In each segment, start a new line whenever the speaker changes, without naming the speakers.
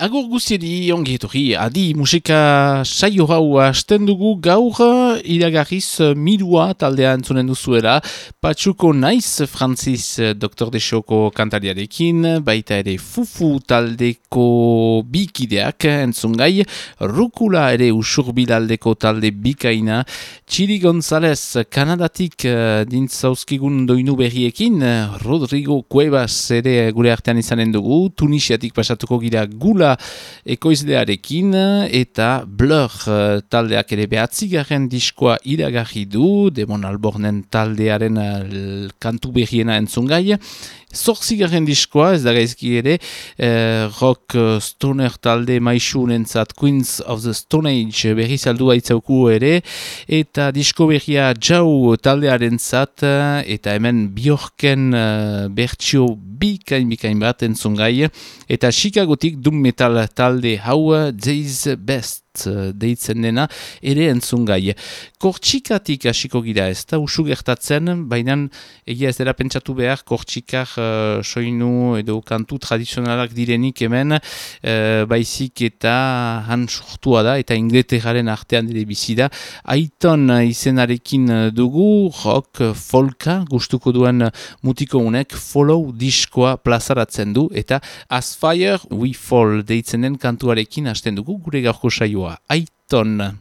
Agur guztiedi ongi etorri, adi musika saio hau hasten dugu gaur iragarriz mirua taldea entzunen duzuela. Patsuko naiz Francis Dr. Desoko kantariarekin, baita ere fufu taldeko bikideak entzungai, rukula ere usurbilaldeko talde bikaina, Txiri González Kanadatik uh, dintzauzkigun doinu berriekin, Rodrigo Cuevas ere gure artean izanen dugu, Tunisiatik pasatuko gira gula ekoizlearekin eta Blur uh, taldeak ere behatzigarren diskoa iragarri du, Demon Albornen taldearen uh, kantu berriena entzungai, Zorzigarren diskoa, ez da gaizki ere, eh, rock uh, stoner talde maixu nentzat Queens of the Stone Age berri saldu aitzauku ere, eta disko berria jau taldearen zat, eta hemen Bjorken uh, bertxio bikain bikain bat entzungai, eta Chicagotik dum metal talde hau Days Best deitzen dena, ere entzungai. Kortxikatik hasiko gira ez da, usu gertatzen, baina egia ez dela pentsatu behar, kortxikar uh, soinu edo kantu tradizionalak direnik hemen, uh, baizik eta han sortua da, eta ingleterraren artean ere bizi da. Aiton izenarekin dugu, rock, folka, gustuko duen mutiko unek, follow diskoa plazaratzen du, eta as fire we fall deitzen den kantuarekin hasten dugu, gure gaurko saioa. Aiton.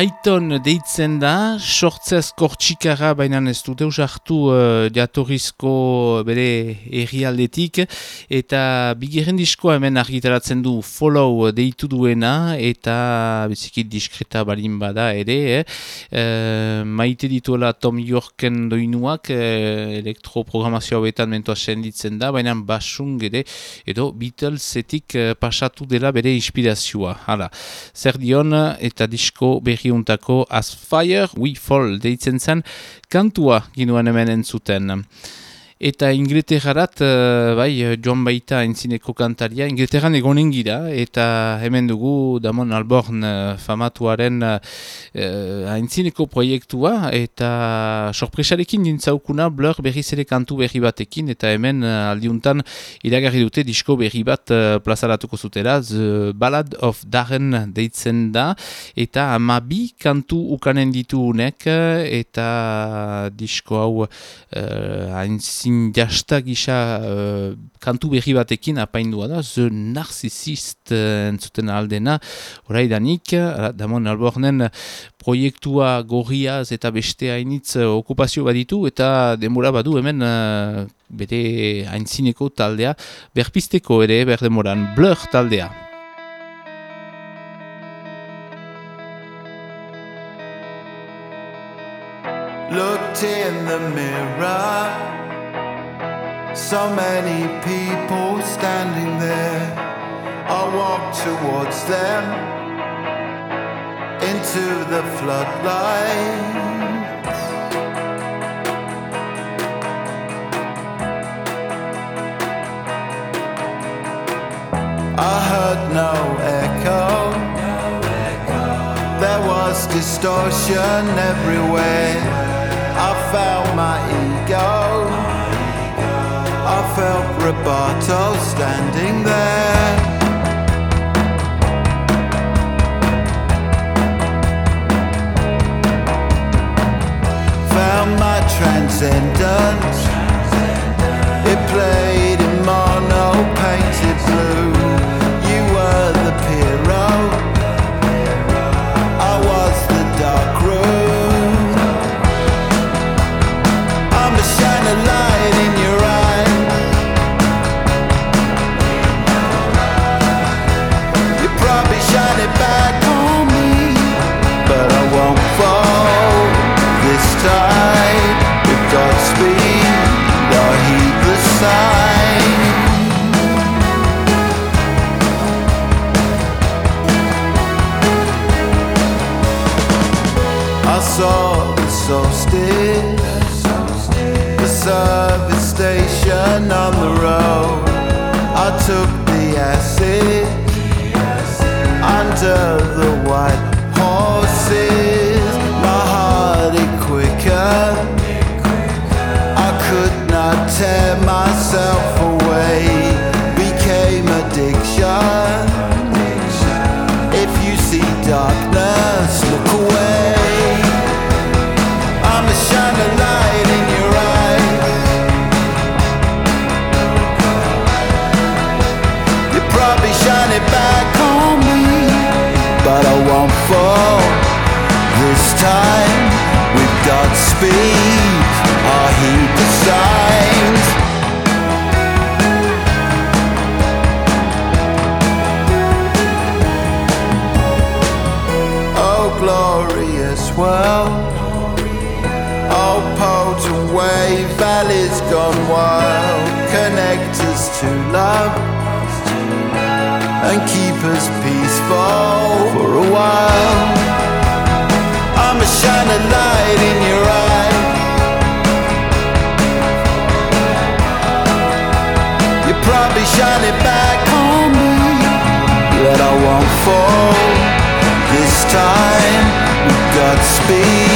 Aiton deitzen da, sortzez kortxikara baina ez dute usartu uh, jatorrizko bere errialdetik eta bigirren diskoa hemen argitaratzen du follow deitu duena eta biziki diskreta balin bada ere eh? uh, maite dituela Tom Yorken doinuak uh, elektroprogramazioa betan mentoa senditzen da baina basung ere edo Beatlesetik uh, pasatu dela bere inspirazioa hala, zer dion eta disko berri berriuntako As Fire We Fall deitzen zen kantua ginoan hemen entzuten. Eta Ingleterrarat, uh, bai, joan baita entzineko kantaria, Ingleterran egonen gira, eta hemen dugu Damon Alborn uh, famatuaren uh, entzineko proiektua, eta sorpresarekin dintzaukuna Blur berriz ere kantu berri batekin, eta hemen uh, aldiuntan iragarri dute disko berri bat uh, plazaratuko zutela, The Ballad of Darren deitzen da, eta ama bi kantu ukanen ditu unek, eta disko hau uh, ezin jasta gisa uh, kantu berri batekin apaindua da, The Narcissist uh, entzuten aldena, orai danik, Damon Albornen proiektua gorriaz eta beste hainitz uh, okupazio baditu eta demora badu hemen uh, bere haintzineko taldea, berpisteko ere berdemoran, Blur taldea.
Looked in the mirror So many people standing there. I walk towards them into the floodlight. I heard no echo. There was distortion everywhere. I found my ego. Felt Roberto standing there. Found my transcendence. It played took world. All pulled away, valleys gone wild. Connect us to love and keep us peaceful for a while. I'm a shining light space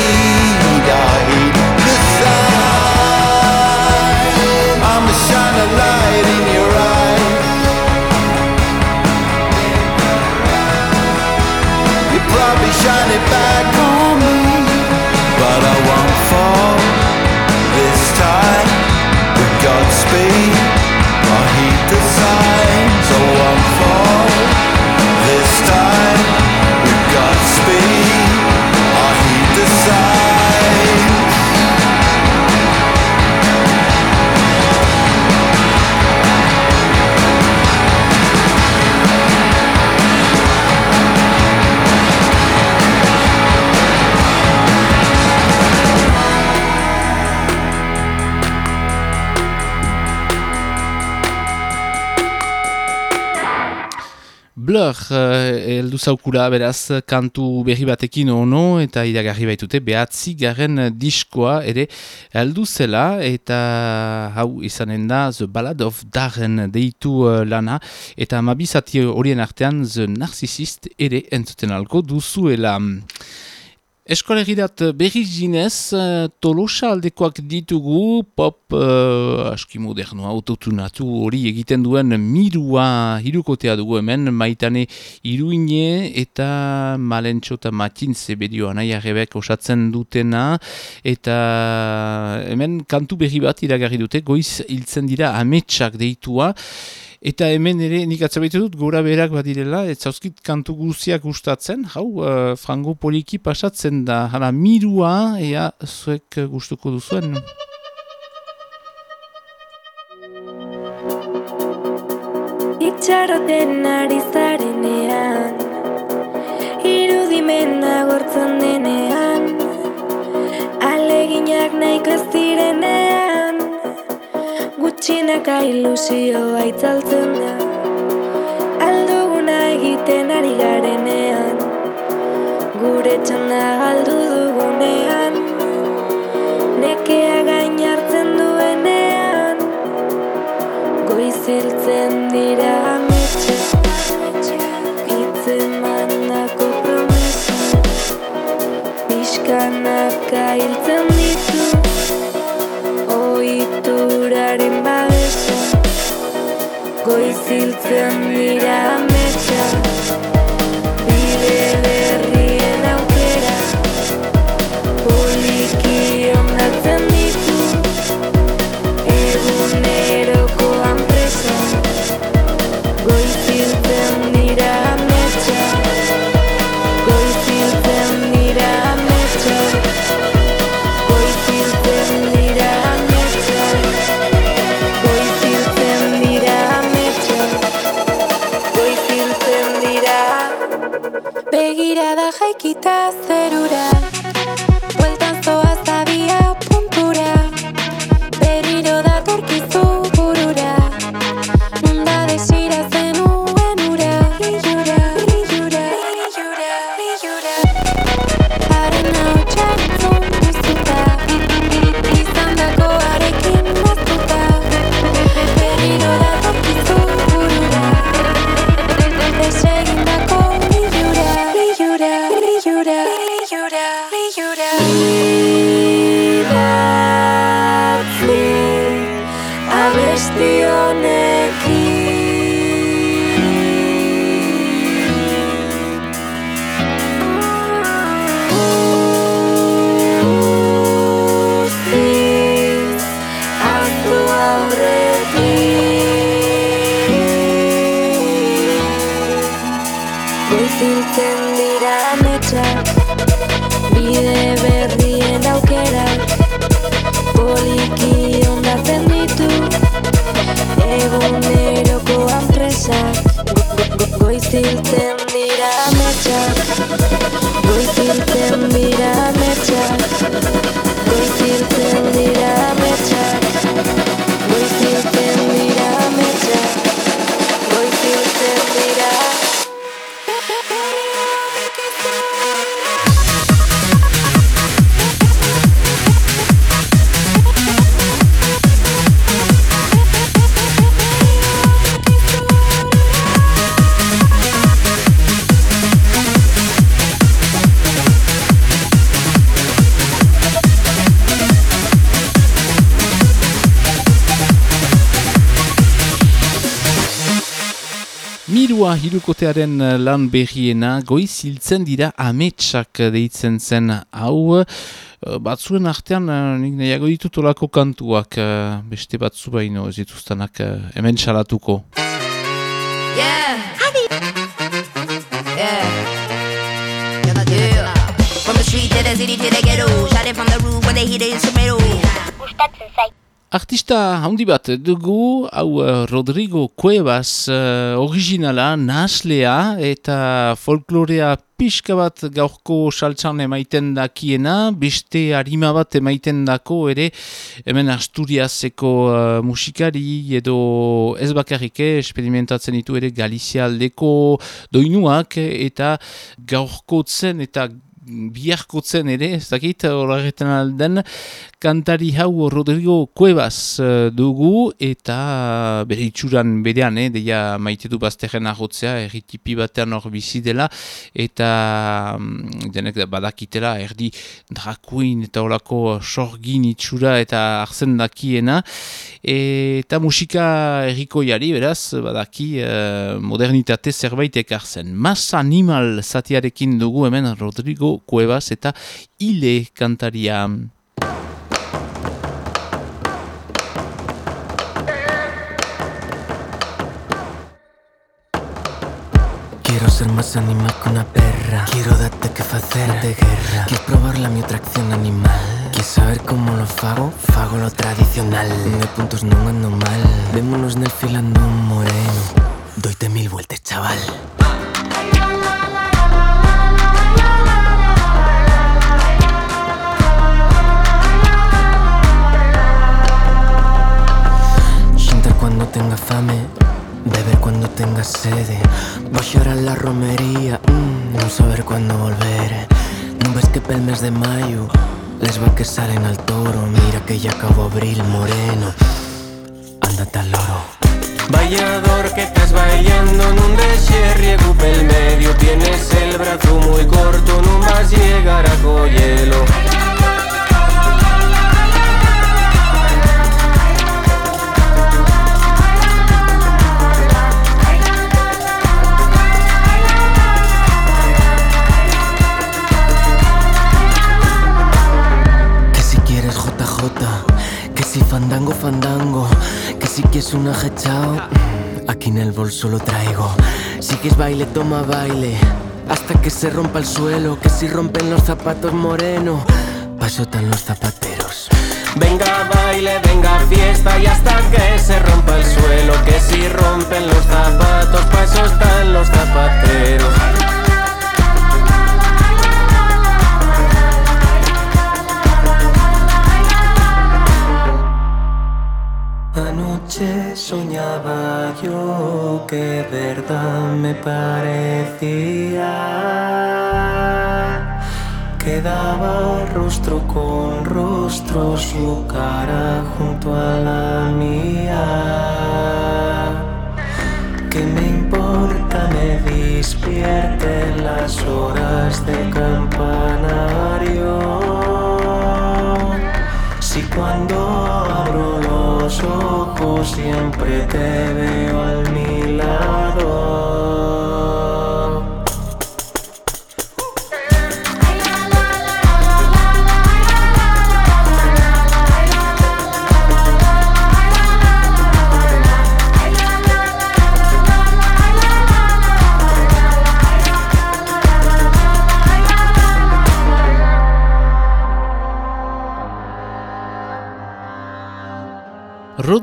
Blur, uh, eldu zaukula beraz kantu berri batekin ono eta iragarri baitute behatzi garen diskoa ere heldu zela eta hau izanen da The Ballad of Darren deitu uh, lana eta mabizati horien artean The Narcissist ere entzuten alko duzuela. Eskolegirat berri zinez, uh, tolosa aldekoak ditugu, pop uh, aski modernoa, autotunatu hori egiten duen mirua. Hirukotea dugu hemen, maitane iruine eta malentxo eta matin zebedioa nahi arrebek osatzen dutena, eta hemen kantu berri bat iragarri dute, goiz hiltzen dira ametsak deitua, Eta hemen ere nik atzabaitu dut gora berak badirela, ez zauzkit kantu guziak gustatzen, hau, uh, frango poliki pasatzen da, hala mirua, ea zuek gustuko duzuen.
Itxaroten ari zarenean Irudimena gortzen denean Aleginak nahiko ez direnean Gutxinaka ilusioa itzaltzen da. Alduguna egiten ari garenean Gure txanda galdu dugunean. Nekea gain hartzen duenean Goiziltzen dira ametxe Itzen mandako promesa Piskanaka hiltzen Goiziltzen dira ametxa Begirada jaikita zerura
hirukotearen eh, lan berriena goiz hiltzen dira ametsak deitzen zen hau eh, batzuen artean eh, nik nahiago ditut olako kantuak eh, beste batzu baino ez dituztenak eh, hemen salatuko.
Yeah. Yeah. Yeah, I do. From the street to the city to the ghetto. Shot it from the roof when they hit the instrumental.
Artista handi bat dugu, hau uh, Rodrigo Cuevas uh, originala, naslea eta folklorea pixka bat gaurko saltsan emaiten dakiena, beste harima bat emaiten dako ere, hemen Asturiaseko uh, musikari edo ez bakarrike, experimentatzen ditu ere Galizia aldeko doinuak eta gaurkotzen eta biharkotzen ere, ez dakit, horretan alden, kantari hau Rodrigo Cuevas uh, dugu eta bere itxuran berean, eh, deia maite du bazterren ahotzea, erritipi batean hor bizi dela, eta um, denek badakitela, erdi drakuin eta horako sorgin itxura eta arzen dakiena, eta musika errikoiari, beraz, badaki uh, modernitate zerbait ekartzen. Mas animal zatiarekin dugu hemen Rodrigo Cuevas eta ile kantaria.
Quiero ser más animal que una perra. Quiero darte que facer. De guerra. Quieres probar la mi atracción animal. Quieres saber cómo lo fago? Fago lo tradicional. De puntos no ando mal. Vémonos nel filando un moreno. Doite mil vueltas, chaval tenga fame Beber cuando tenga sede. Voy a llorar la romería mm, No saber cuándo volver. No ves que pel mes de mayo Les va que salen al toro. Mira que ya acabó abril moreno. Ándate al loro. Vallador que estás bailando en un desierriego pel medio. Tienes el brazo muy corto, no a llegar a Coyelo fandango fandango, que si quieres un ajechao, aquí en el bolso lo traigo. Si quieres baile, toma baile, hasta que se rompa el suelo, que si rompen los zapatos moreno, paso tan los zapateros. Venga baile, venga fiesta y hasta que se rompa el suelo, que si rompen los zapatos, paso están los zapateros. Anoche soñaba yo que verdad me parecía que daba rostro con rostro su cara junto a la mía. Siempre te veo al mi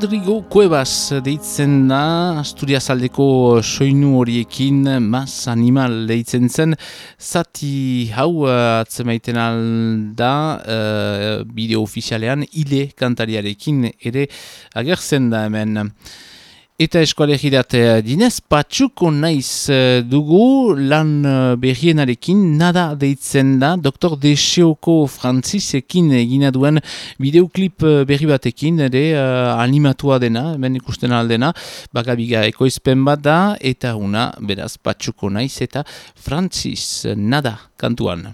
Rodrigo Cuevas deitzen da, Asturias aldeko soinu horiekin, mas animal deitzen zen, zati hau uh, atzemaiten alda uh, bideo ofizialean, ile kantariarekin ere agertzen da hemen. Eta eskualegirat dinez, patxuko naiz eh, dugu lan eh, berrienarekin nada deitzen da Dr. Deseoko Frantzisekin egina duen videoklip eh, berri batekin ere uh, animatua dena, hemen ikusten aldena, bagabiga ekoizpen bat da, eta una, beraz, patxuko naiz eta Frantziz nada kantuan.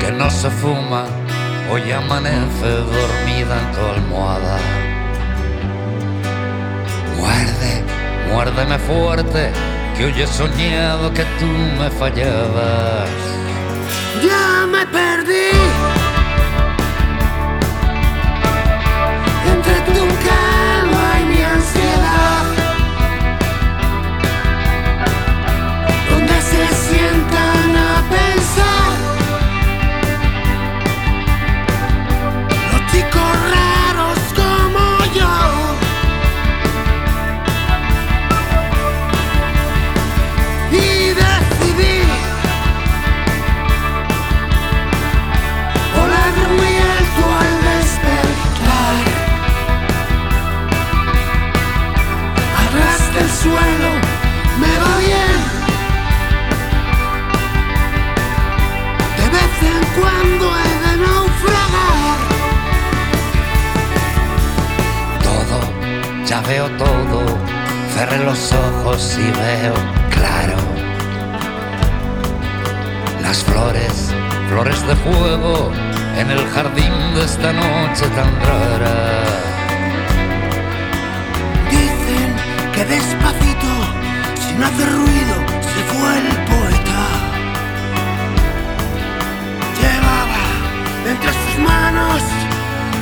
que
no se fuma, hoy amanece dormida en tu almohada. Muerde, muérdeme fuerte, que hoy he soñado que tú me fallabas.
Ya me perdí.
Veo todo. Cerré los ojos y veo claro. Las flores, flores de fuego en el jardín de esta noche tan rara.
Dicen que despacito, sin hacer ruido, se fue el poeta. Llevaba entre sus manos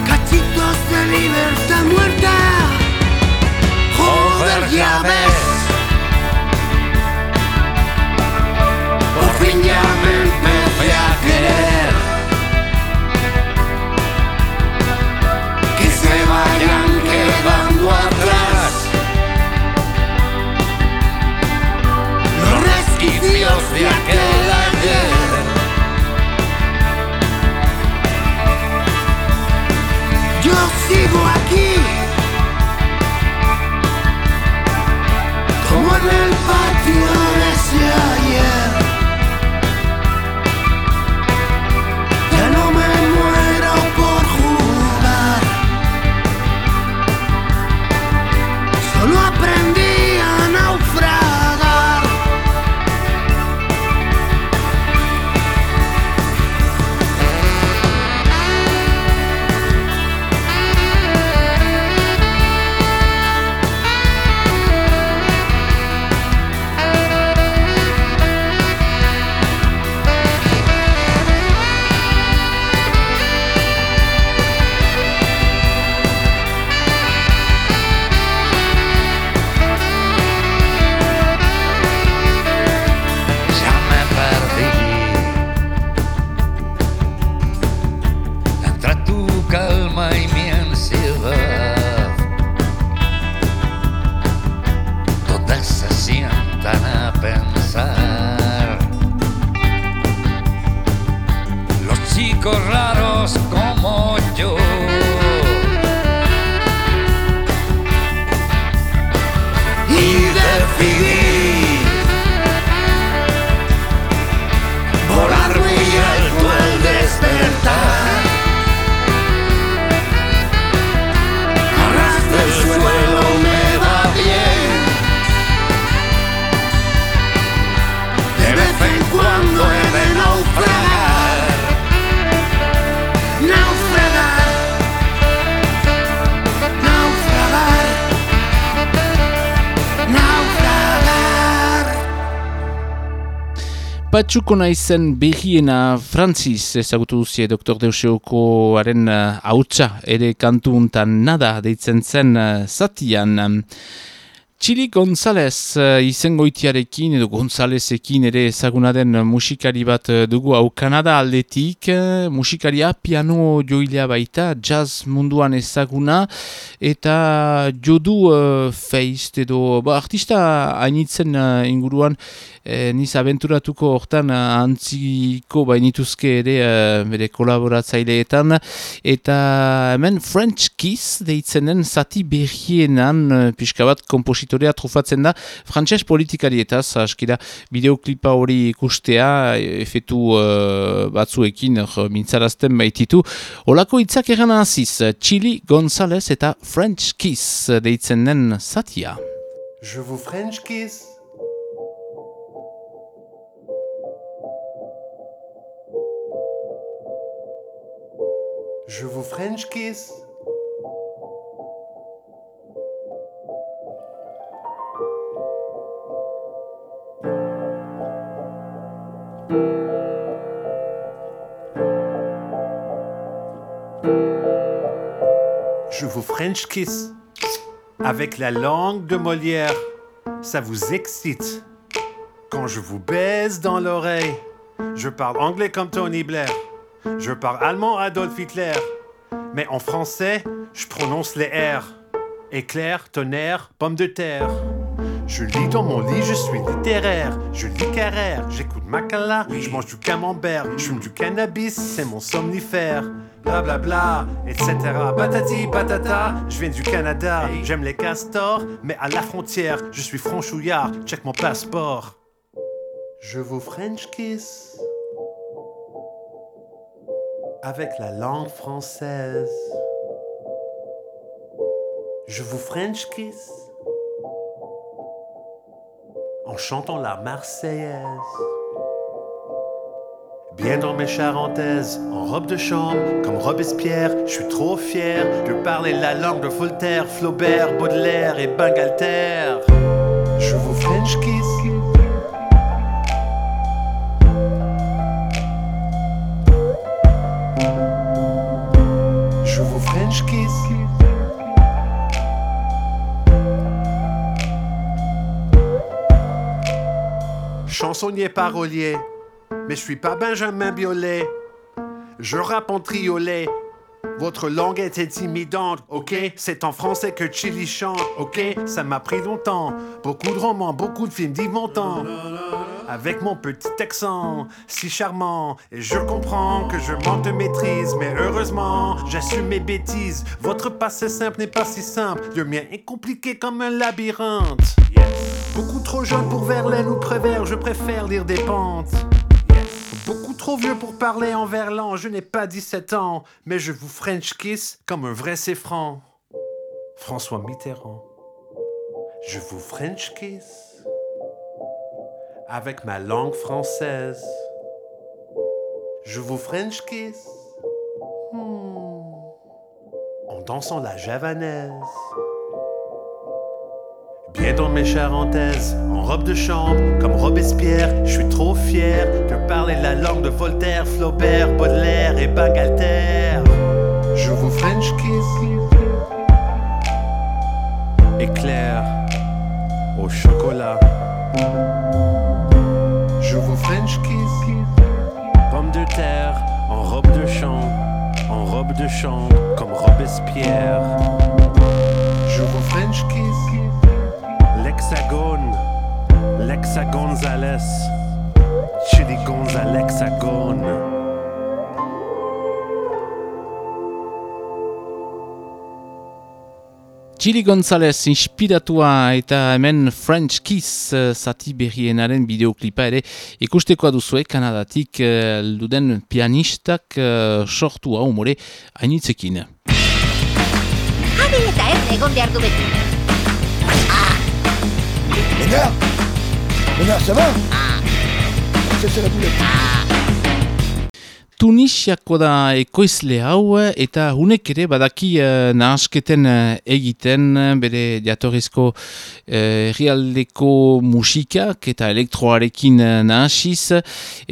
cachitos de libertad muerta. Joder, ya ves. Por fin ya me empecé a querer. Que se vayan quedando atrás.
Patsuko naizen behiena Francis ezagutu duzie Dr. Deuseokoaren uh, hautsa ere kantu untan nada deitzen zen uh, zatian. Chili González uh, izengoitiarekin edo Gonzalezekin ere ezaguna den musikari bat dugu hau Kanada aldetik, musikaria piano joilea baita, jazz munduan ezaguna eta jodu uh, feist edo ba, artista hainitzen uh, inguruan eh, niz abenturatuko hortan uh, antziko bainituzke ere uh, bere kolaboratzaileetan. Eta hemen French Kiss deitzenen zati berrienan uh, pixka bat kompositorea trufatzen da frantses politikarietaz askira bideoklipa hori ikustea efetu uh, batzuekin uh, mintzarazten baititu. Olako hitzak eran haziz Chili González eta French Kiss deitzenen zatia.
Je vous French kiss. Je vous French kiss. Je vous French kiss avec la langue de Molière. Ça vous excite. Quand je vous baise dans l'oreille, je parle anglais comme Tony Blair. Je parle allemand Adolf Hitler. Mais en français, je prononce les R. Éclair, tonnerre, pomme de terre. Je lis dans mon lit, je suis littéraire. Je lis Carrère, j'écoute Macala, je mange du camembert, je fume du cannabis, c'est mon somnifère. Bla bla bla, etc. Patati patata, je viens du Canada. J'aime les castors, mais à la frontière, je suis franchouillard. Check mon passeport. Je vous French kiss avec la langue française. Je vous French kiss en chantant la Marseillaise. Bien dans mes charentaises, en robe de chambre, comme Robespierre, je suis trop fier de parler la langue de Voltaire, Flaubert, Baudelaire et Bangalter. Je vous French kiss. Chansonnier parolier, mais je suis pas Benjamin Biolay. Je rappe en triolet. Votre langue est intimidante, ok? C'est en français que Chili chante, ok? Ça m'a pris longtemps. Beaucoup de romans, beaucoup de films d'Yves Montand. Avec mon petit accent, si charmant. Et je comprends que je manque de maîtrise, mais heureusement, j'assume mes bêtises. Votre passé simple n'est pas si simple. Le mien est compliqué comme un labyrinthe. Beaucoup trop jeune pour Verlaine ou Prévert, je préfère lire des pentes. Beaucoup trop vieux pour parler en verlan, je n'ai pas 17 ans, mais je vous French kiss comme un vrai séfran. François Mitterrand. Je vous French kiss avec ma langue française. Je vous French kiss hmm, en dansant la javanaise. Bien dans mes charentaises, en robe de chambre, comme Robespierre, je suis trop fier de parler la langue de Voltaire, Flaubert, Baudelaire et Bangalter. Je vous French kiss. Éclair au chocolat. French kiss. Pomme de terre en robe de chambre, en robe de chambre, comme Robespierre. Je vous French kiss. L'hexagone, l'hexa Gonzalez, Chili Gonzalexagone.
Chili Gonzalez inspiratua eta hemen French Kiss uh, zati berrienaren bideoklipa ere ikustekoa duzue Kanadatik uh, luden pianistak uh, sortua humore hainitzekin.
Jabe eta erne egon behar du beti.
Ménard Ménard, ça va Ça, c'est la boulette.
Tunisiako da ekoizle hau eta hunek ere badaki uh, nahasketen eh, egiten eh, bere jatorrizko herrialdeko musikak eta elektroarekin uh, nahasiz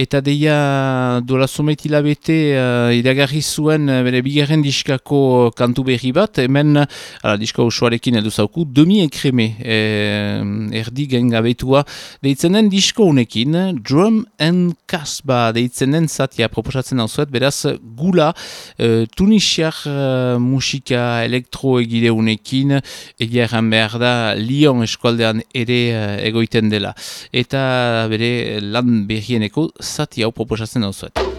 eta deia dola sometila bete uh, iragarri zuen uh, bere bigarren diskako kantu berri bat. Hemen ala, disko usuarekin edu zauku demi ekreme eh, erdi gengabetua deitzen den disko hunekin drum and kasba deitzen den zatia proposatzen dauzuet, beraz gula uh, tunisiak uh, musika elektro egireunekin egia erran behar da Lyon eskualdean ere uh, egoiten dela eta bere lan berrieneko zati hau proposatzen dauzuet.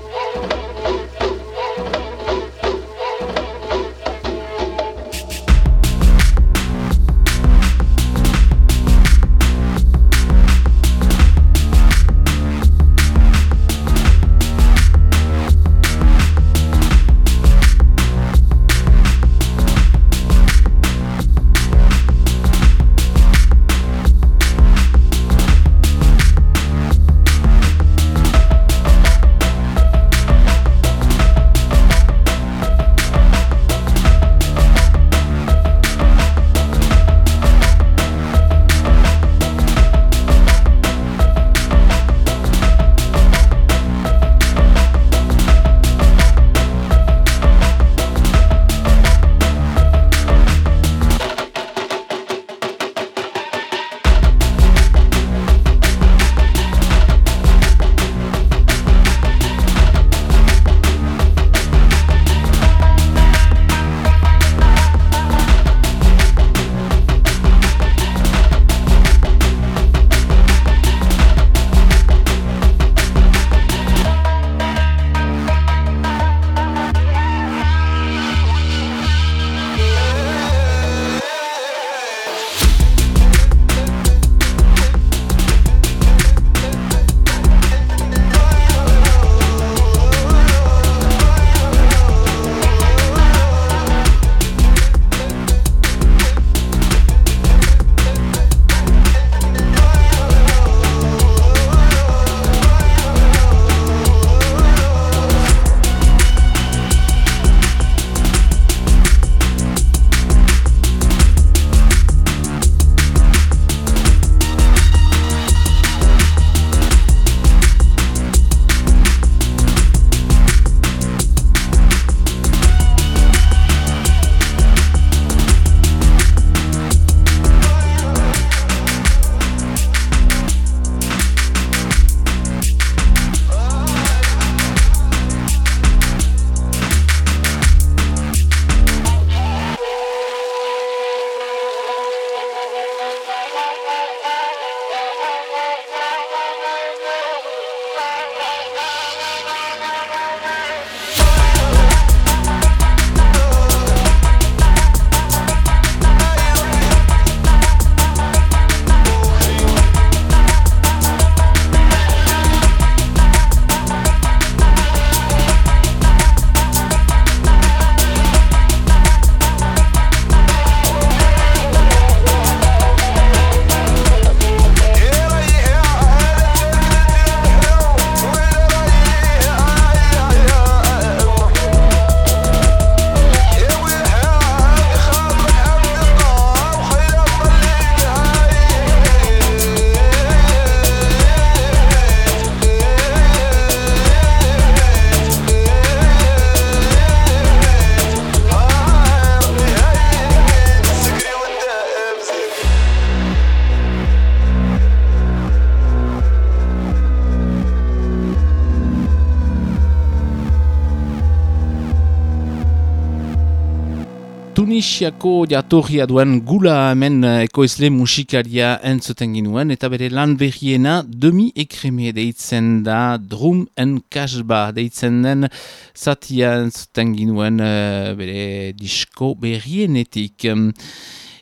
Tunisiako jatorria duen gula hemen eh, ekoizle musikaria entzuten ginuen, eta bere lan berriena demi ekreme deitzen da drum and kasba deitzen den zatia entzuten ginuen eh, bere disko berrienetik.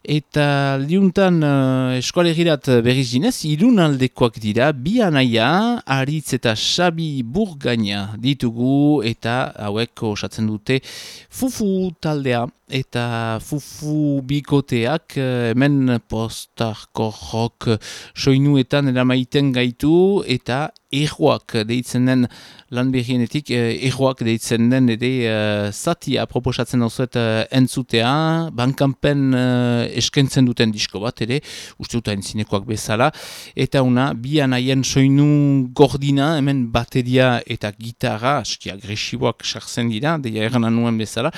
Eta liuntan uh, eskualegirat berriz ginez, irun aldekoak dira, bi anaia, aritz eta xabi burgaina ditugu, eta hauek osatzen dute fufu taldea. Eta fufu bikoteak uh, hemen postarko jok soinuetan eramaiten gaitu, eta erroak deitzen den lan berrienetik, eh, erroak deitzen den ere uh, zatia proposatzen dauzuet uh, entzutea, bankanpen uh, eskentzen duten disko bat ere, uste dut entzinekoak bezala, eta una, bi anaien soinu gordina, hemen bateria eta gitarra, aski agresiboak sartzen dira, deia erran nuen bezala,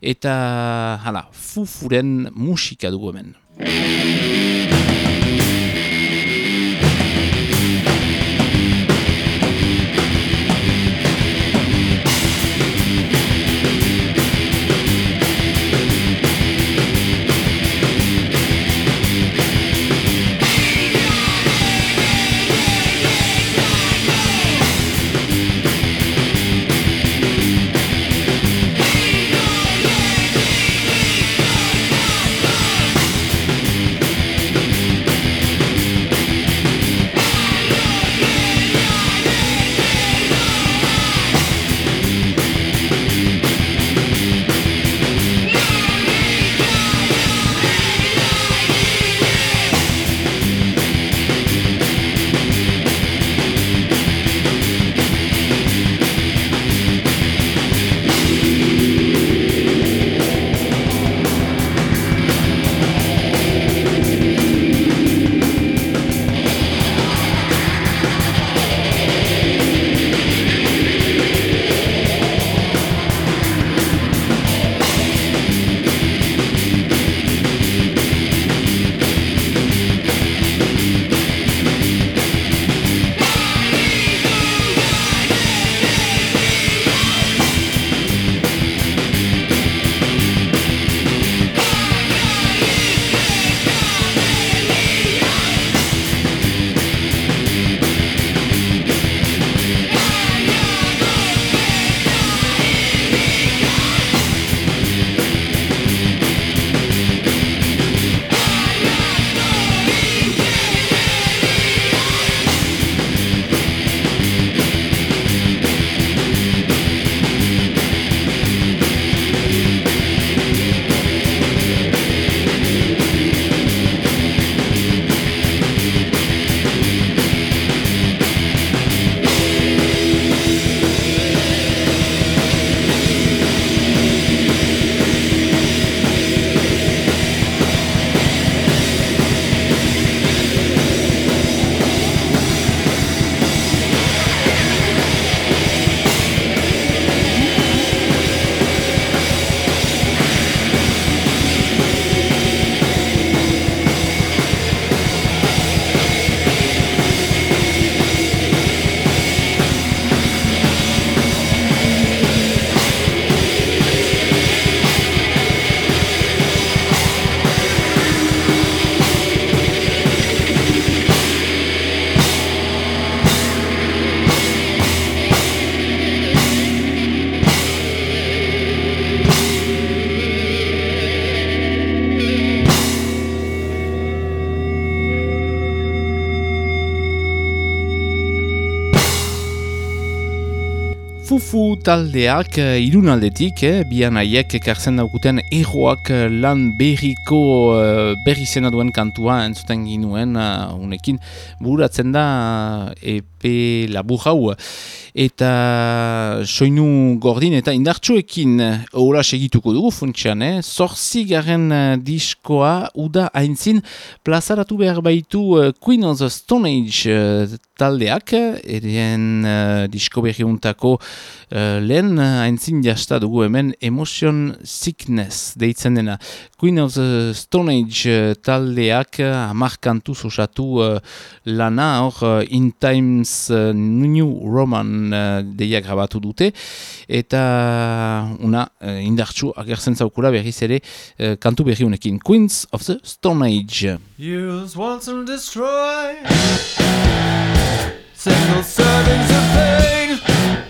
eta hala, fufuren musika dugu hemen. Fufu taldeak eh, irunaldetik, eh, bian haiek ekartzen daukuten erroak eh, lan berriko eh, berri zena duen kantua entzuten ginuen, uh, unekin. Buratzen da uh, epe labu jau. Eta soinu gordin eta indartsuekin hola segituko dugu funtsian, eh? Zorzi garen eh, diskoa uda haintzin plazaratu behar baitu eh, Queen of the Stone Age eh, taldeak, edien uh, disko berriuntako uh, lehen haintzin jasta dugu hemen Emotion Sickness deitzen dena. Queen of the Stone Age taldeak hamar kantuz osatu uh, lana hor In Time Times uh, eh, New Roman uh, deiak grabatu dute. Eta una uh, indartsu agertzen zaukula berriz ere uh, kantu berri honekin. Queens of the Stone Age.
Use once and destroy. Single servings of pain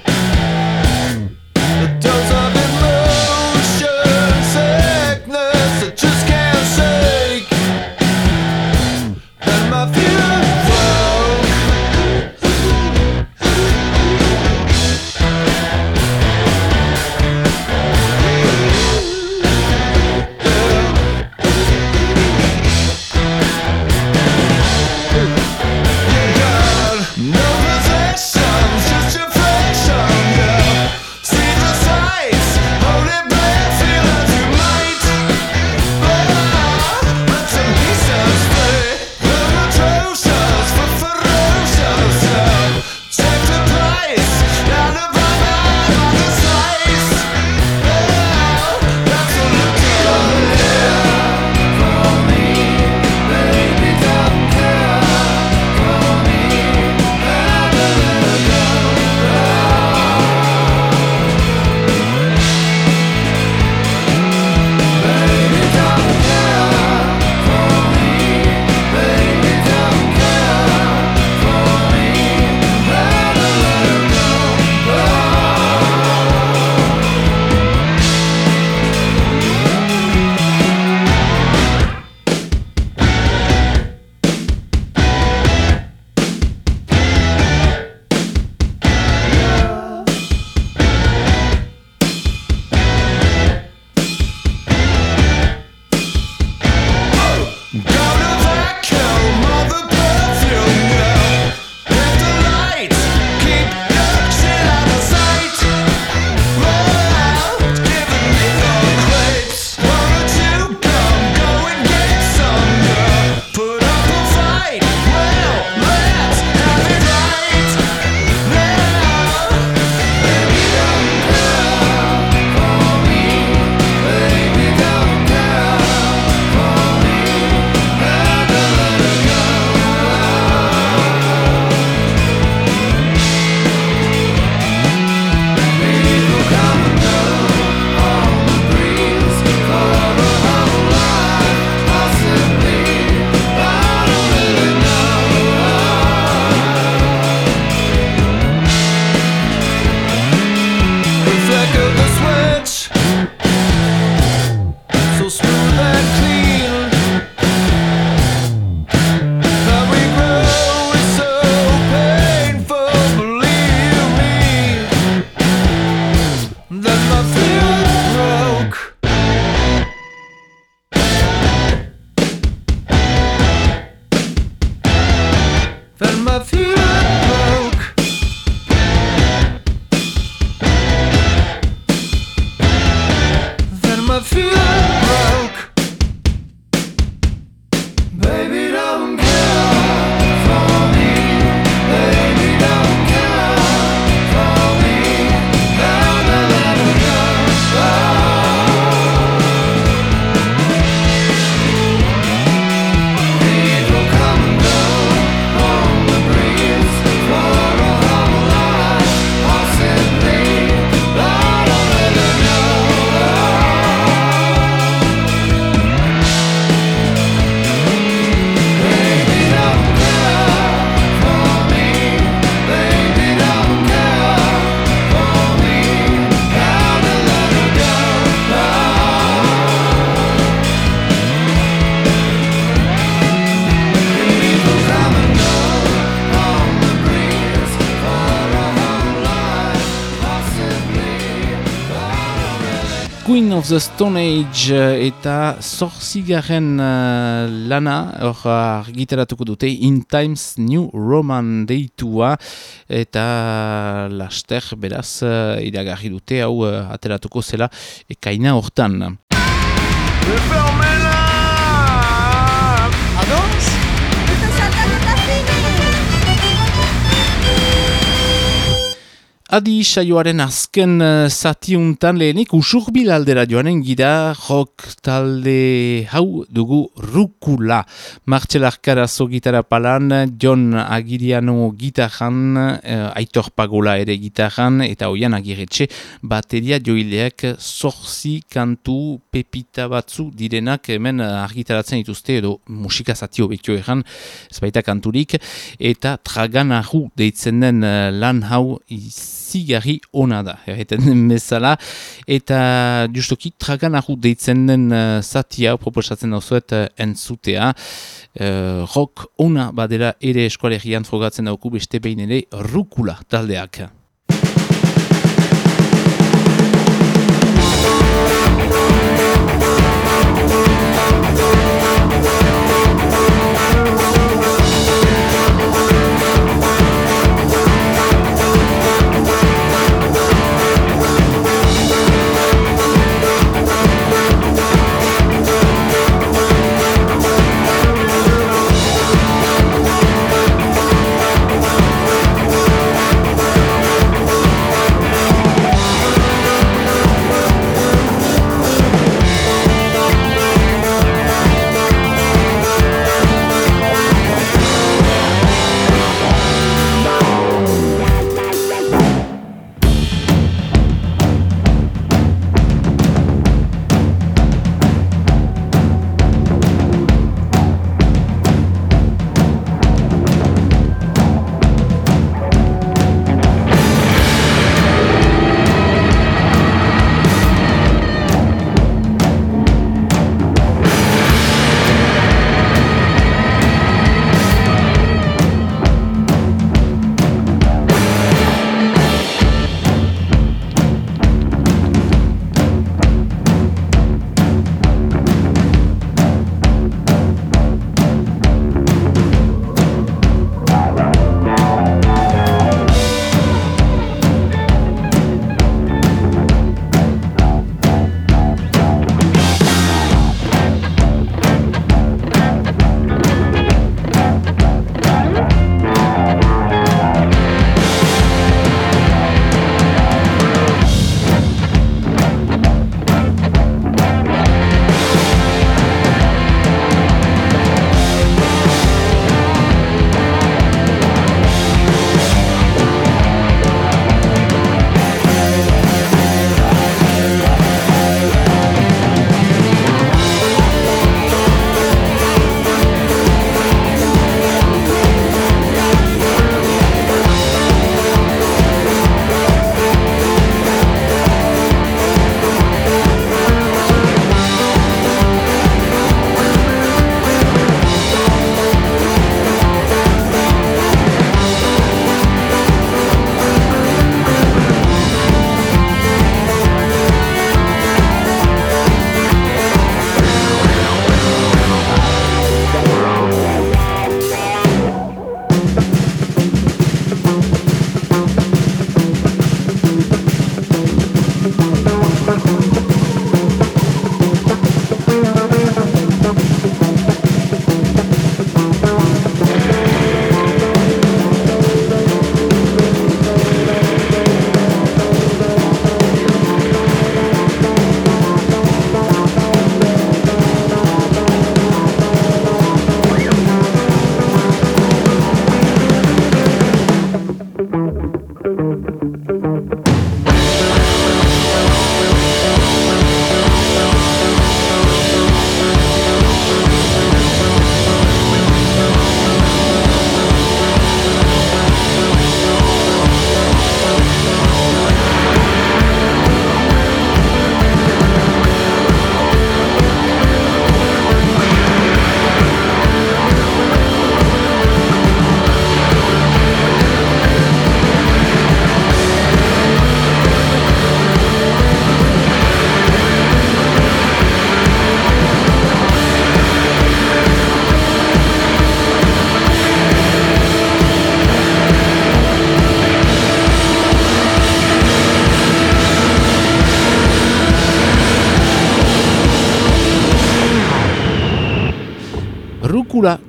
the
Stone Age eh, eta zorzigarren uh, eh, lana hor eh, argitaratuko dute In Times New Roman deitua eta laster beraz uh, iragarri dute hau uh, ateratuko zela ekaina hortan. Adi saioaren azken eh, uh, zatiuntan lehenik usurbil aldera joanen gira rock talde hau dugu rukula. Martxel Arkarazo gitara palan, John Agiriano gitarran, uh, eh, Aitor Pagola ere gitarran, eta oian agiretxe bateria joileak zorzi kantu pepita batzu direnak hemen eh, argitaratzen dituzte edo musika zatio betio erran, ez baita kanturik, eta traganahu deitzen den uh, lan hau iz zigarri ona da, erreten den bezala, eta justoki traganaru deitzen den uh, zatia proposatzen dauzuet uh, entzutea, uh, rock ona badera ere eskualerian frogatzen dauku beste behin ere rukula taldeak.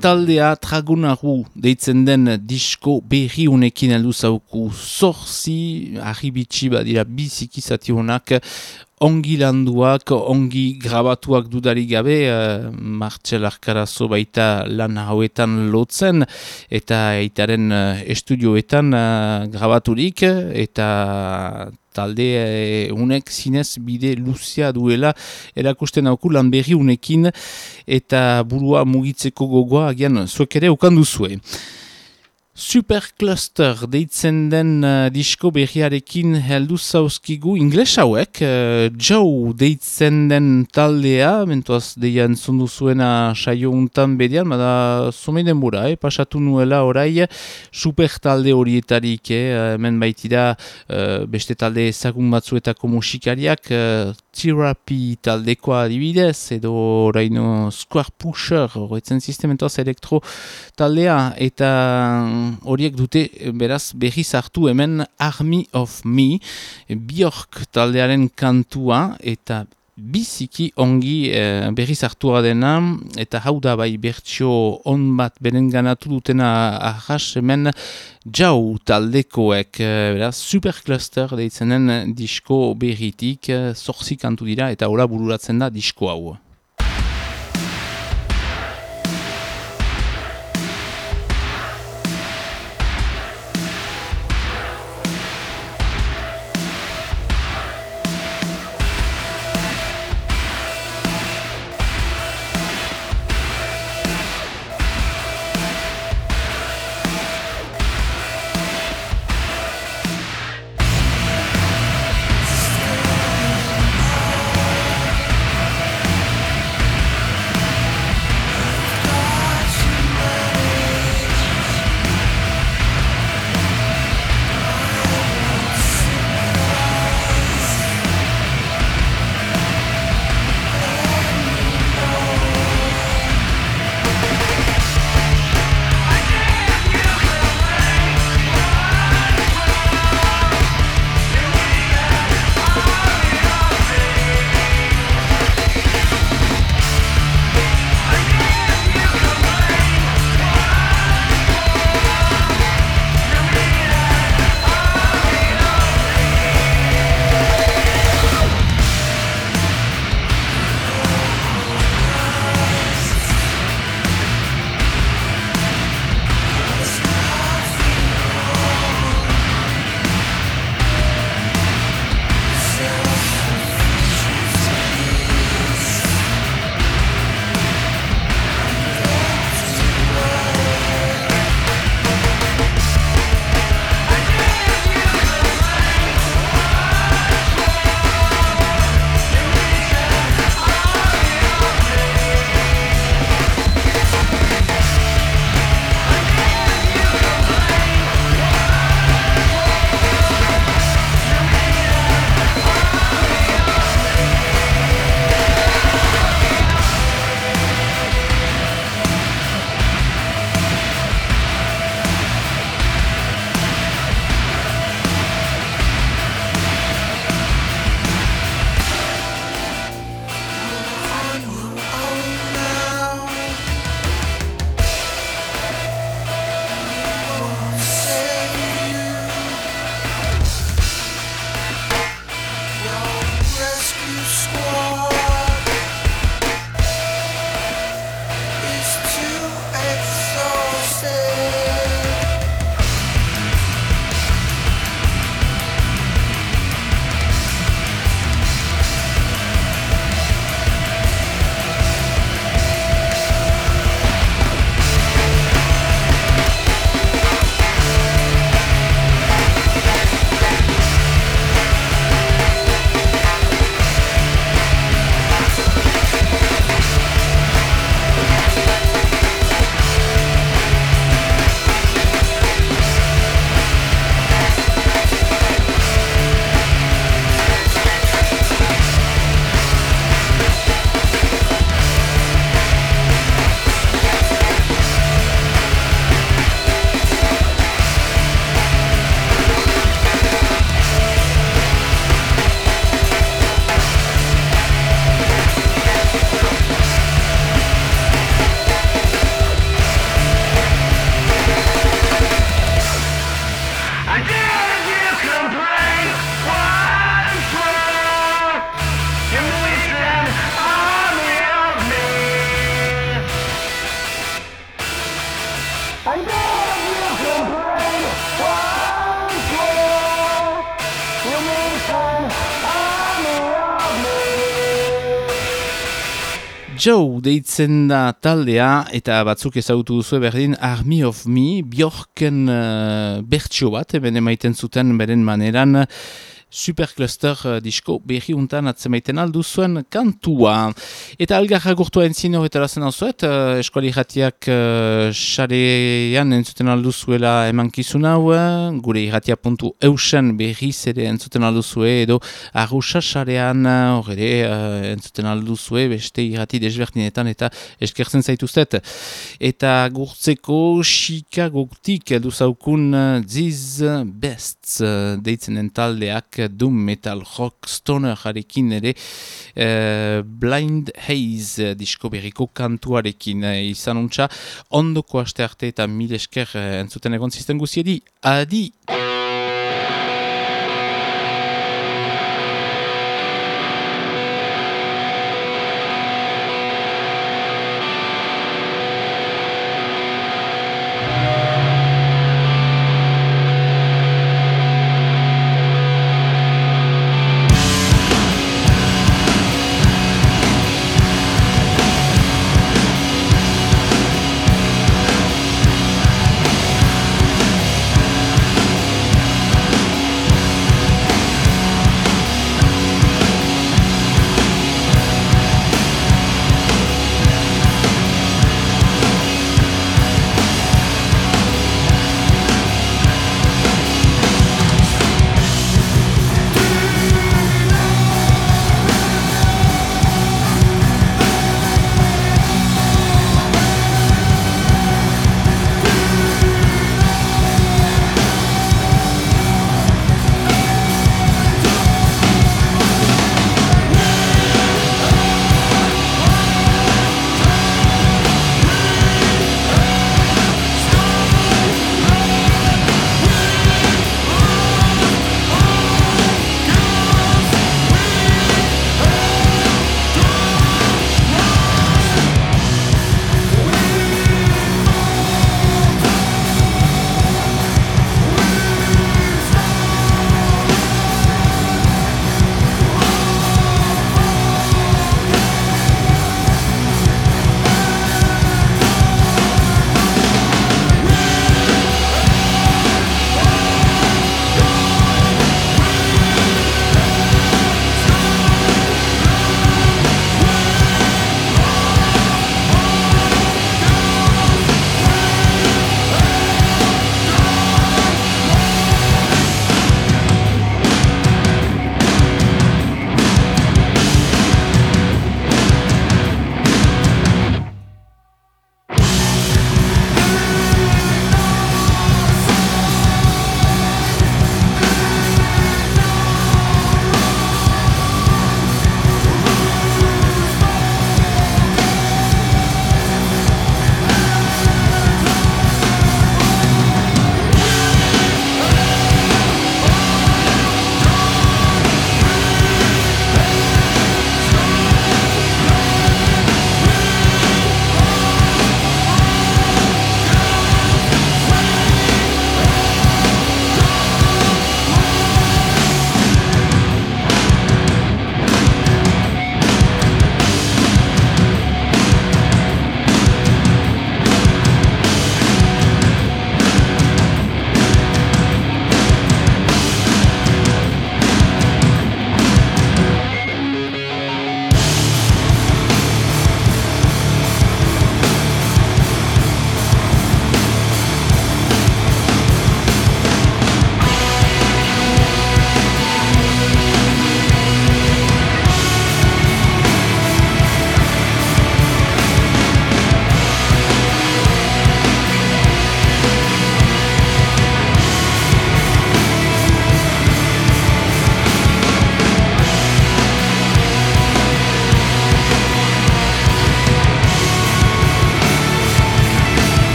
Taldea tragunaru deitzen den disko berri unekin heldu zauku. Zorzi, ahibitsi badira biziki zati honak, ongi landuak, ongi grabatuak dudarik gabe, uh, Martxel Arkarazo baita lan hauetan lotzen, eta eitaren uh, estudioetan uh, grabaturik, eta talde e, unek zinez bide luzia duela erakusten hauku lan berri unekin eta burua mugitzeko gogoa agian zuek ere ukandu zuen. Supercluster deitzen den uh, disko berriarekin heldu zauzkigu ingles hauek. Uh, Joe deitzen den taldea, mentuaz deian zundu zuena saio untan bedian, bada zomeden bura, eh? pasatu nuela orai super talde horietarik, eh? men baitira uh, beste talde ezagun batzuetako musikariak, uh, Therapy taldekoa adibidez, edo oraino Square Pusher, horretzen sistementoaz elektro taldea, eta horiek dute beraz berriz hartu hemen Army of Me, Bjork taldearen kantua, eta biziki ongi e, berriz hartua dena, eta hau da bai bertsio on bat beren ganatu dutena ahas hemen jau taldekoek, e, beraz, supercluster deitzenen disko berritik, e, zorzi kantu dira, eta ora bururatzen da disko hau. Joe deitzen da taldea eta batzuk ezagutu duzu berdin Army of Me Bjorken uh, bertxio bat, hemen emaiten zuten beren maneran Supercluster uh, disko berri untan atzemaiten aldu zuen kantua. Eta algarra gurtua entzien horretara zen alzuet, uh, eskuali jatiak uh, xarean entzuten aldu zuela eman kizun hau, uh, gure irratia puntu eusen berriz ere entzuten aldu zue, edo arruxa xarean hor ere uh, entzuten aldu zue, beste irrati desbertinetan eta eskertzen zaituztet. Eta gurtzeko Chicago-tik edu zaukun uh, Ziz Best uh, deitzen den taldeak doom metal rock stoner jarekin ere eh, Blind Haze disko berriko kantuarekin uh, izan untxa ondoko aste arte eta mil esker uh, entzuten egon zisten guziedi adi!